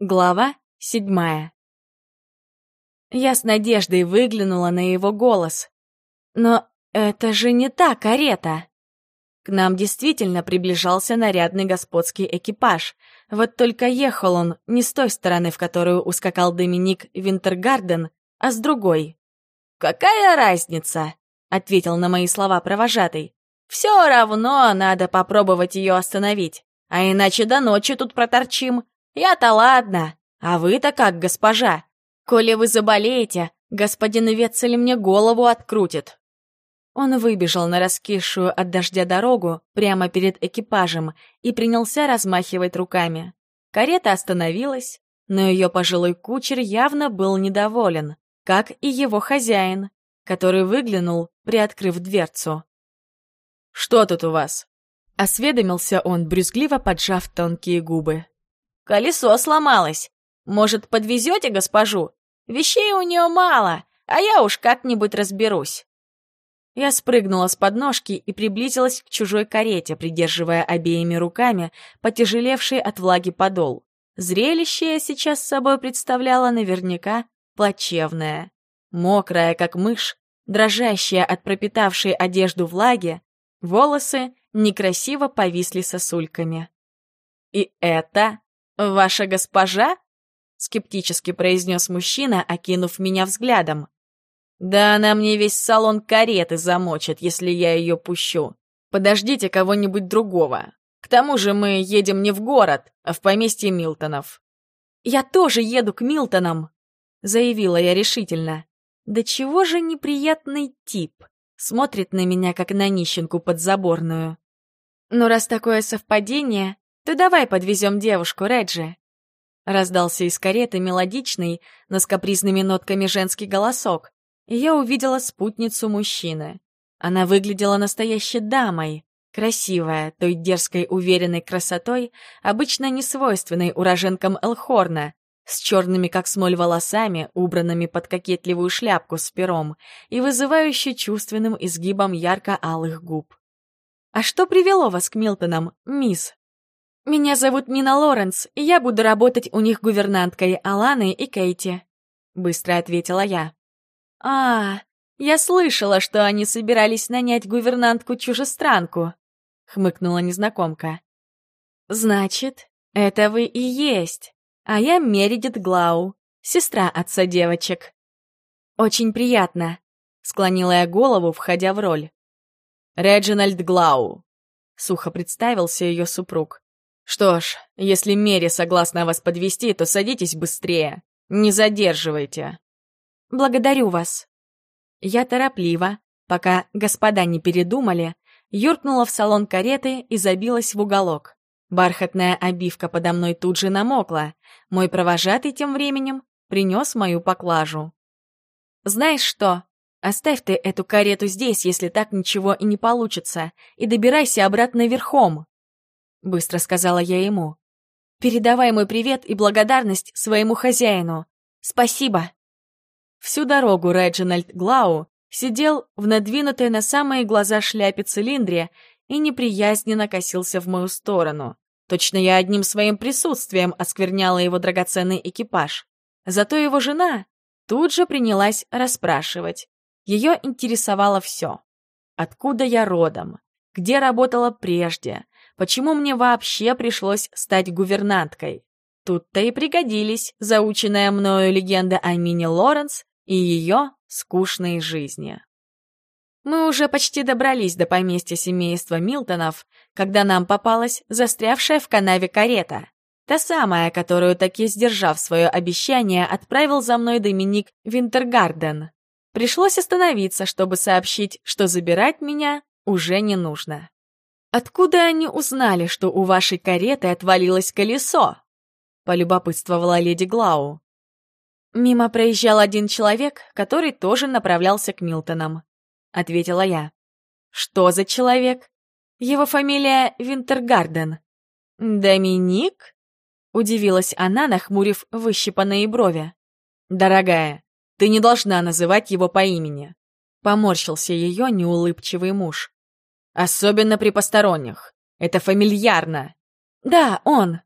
Глава седьмая. Я с надеждой выглянула на его голос. Но это же не та карета. К нам действительно приближался нарядный господский экипаж. Вот только ехал он не с той стороны, в которую ускакал Доминик Винтергарден, а с другой. «Какая разница?» — ответил на мои слова провожатый. «Все равно надо попробовать ее остановить, а иначе до ночи тут проторчим. Я-то ладно, а вы-то как, госпожа? Коли вы заболеете, господин Вецель мне голову открутит». Он выбежал на раскисшую от дождя дорогу прямо перед экипажем и принялся размахивать руками. Карета остановилась, но ее пожилой кучер явно был недоволен, как и его хозяин, который выглянул, приоткрыв дверцу. «Что тут у вас?» — осведомился он, брюзгливо поджав тонкие губы. Колесо сломалось. Может, подвезете госпожу? Вещей у нее мало, а я уж как-нибудь разберусь». Я спрыгнула с подножки и приблизилась к чужой карете, придерживая обеими руками потяжелевший от влаги подол. Зрелище я сейчас собой представляла наверняка плачевное. Мокрая, как мышь, дрожащая от пропитавшей одежду влаги, волосы некрасиво повисли сосульками. И это «Ваша госпожа?» — скептически произнес мужчина, окинув меня взглядом. «Да она мне весь салон кареты замочит, если я ее пущу. Подождите кого-нибудь другого. К тому же мы едем не в город, а в поместье Милтонов». «Я тоже еду к Милтонам», — заявила я решительно. «Да чего же неприятный тип. Смотрит на меня, как на нищенку подзаборную. «Ну, раз такое совпадение, «Ты давай подвезем девушку, Реджи!» Раздался из кареты мелодичный, но с капризными нотками женский голосок, и я увидела спутницу мужчины. Она выглядела настоящей дамой, красивая, той дерзкой уверенной красотой, обычно не свойственной уроженкам Элхорна, с черными как смоль волосами, убранными под кокетливую шляпку с пером и вызывающей чувственным изгибом ярко-алых губ. «А что привело вас к Милтонам, мисс?» «Меня зовут Мина Лоренс, и я буду работать у них гувернанткой Аланы и Кейти», — быстро ответила я. «А, я слышала, что они собирались нанять гувернантку-чужестранку», — хмыкнула незнакомка. «Значит, это вы и есть, а я Мередит Глау, сестра отца девочек». «Очень приятно», — склонила я голову, входя в роль. «Реджинальд Глау», — сухо представился ее супруг. Что ж, если Мери согласна вас подвести, то садитесь быстрее. Не задерживайте. Благодарю вас. Я торопливо, пока господа не передумали, юркнула в салон кареты и забилась в уголок. Бархатная обивка подо мной тут же намокла. Мой провожатый тем временем принес мою поклажу. «Знаешь что? Оставь ты эту карету здесь, если так ничего и не получится, и добирайся обратно верхом», — быстро сказала я ему. «Передавай мой привет и благодарность своему хозяину. Спасибо!» Всю дорогу Реджинальд Глау сидел в надвинутой на самые глаза шляпе цилиндре и неприязненно косился в мою сторону. Точно я одним своим присутствием оскверняла его драгоценный экипаж. Зато его жена тут же принялась расспрашивать. Ее интересовало все. Откуда я родом? Где работала прежде? Почему мне вообще пришлось стать гувернанткой. Тут-то и пригодились заученная мною легенда о Мине Лоренс и ее скучной жизни. Мы уже почти добрались до поместья семейства Милтонов, когда нам попалась застрявшая в канаве карета. Та самая, которую, таки сдержав свое обещание, отправил за мной Доминик Винтергарден. Пришлось остановиться, чтобы сообщить, что забирать меня уже не нужно. «Откуда они узнали, что у вашей кареты отвалилось колесо?» — полюбопытствовала леди Глау. «Мимо проезжал один человек, который тоже направлялся к Милтонам», — ответила я. «Что за человек?» «Его фамилия Винтергарден». «Доминик?» — удивилась она, нахмурив выщипанные брови. «Дорогая, ты не должна называть его по имени», — поморщился ее неулыбчивый муж. Особенно при посторонних. Это фамильярно. Да, он,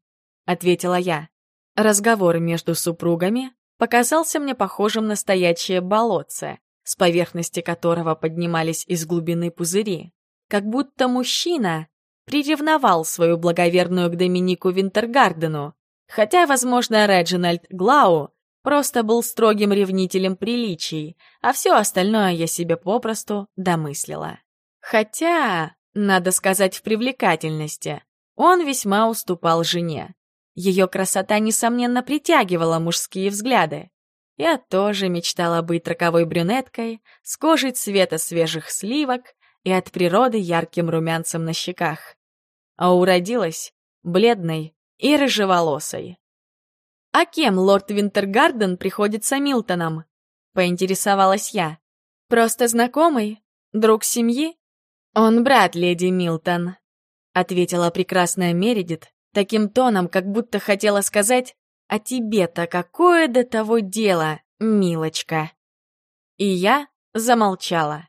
ответила я. Разговор между супругами показался мне похожим на стоячее болотце, с поверхности которого поднимались из глубины пузыри. Как будто мужчина приревновал свою благоверную к Доминику Винтергардену, хотя, возможно, Реджинальд Глау просто был строгим ревнителем приличий, а все остальное я себе попросту домыслила. Хотя, надо сказать, в привлекательности, он весьма уступал жене. Ее красота, несомненно, притягивала мужские взгляды. Я тоже мечтала быть роковой брюнеткой, с кожей цвета свежих сливок и от природы ярким румянцем на щеках. А уродилась бледной и рыжеволосой. «А кем лорд Винтергарден приходится Милтоном?» — поинтересовалась я. «Просто знакомый? Друг семьи?» «Он брат леди Милтон», — ответила прекрасная Мередит, таким тоном, как будто хотела сказать «А тебе-то какое до того дело, милочка?» И я замолчала.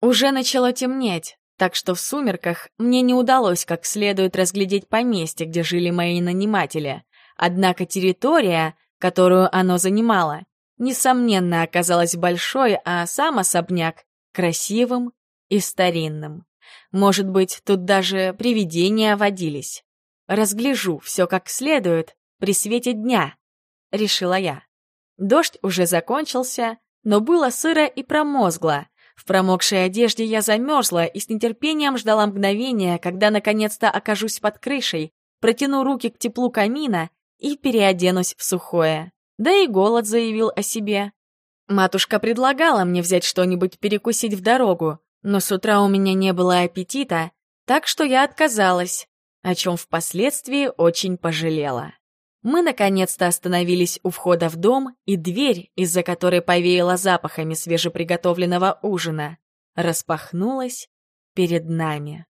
Уже начало темнеть, так что в сумерках мне не удалось как следует разглядеть поместье, где жили мои наниматели. Однако территория, которую оно занимало, несомненно оказалась большой, а сам особняк — красивым и старинным. Может быть, тут даже привидения водились. Разгляжу все как следует при свете дня, — решила я. Дождь уже закончился, но было сыро и промозгло. В промокшей одежде я замерзла и с нетерпением ждала мгновения, когда наконец-то окажусь под крышей, протяну руки к теплу камина и переоденусь в сухое. Да и голод заявил о себе. Матушка предлагала мне взять что-нибудь перекусить в дорогу, но с утра у меня не было аппетита, так что я отказалась, о чем впоследствии очень пожалела. Мы наконец-то остановились у входа в дом, и дверь, из-за которой повеяло запахами свежеприготовленного ужина, распахнулась перед нами.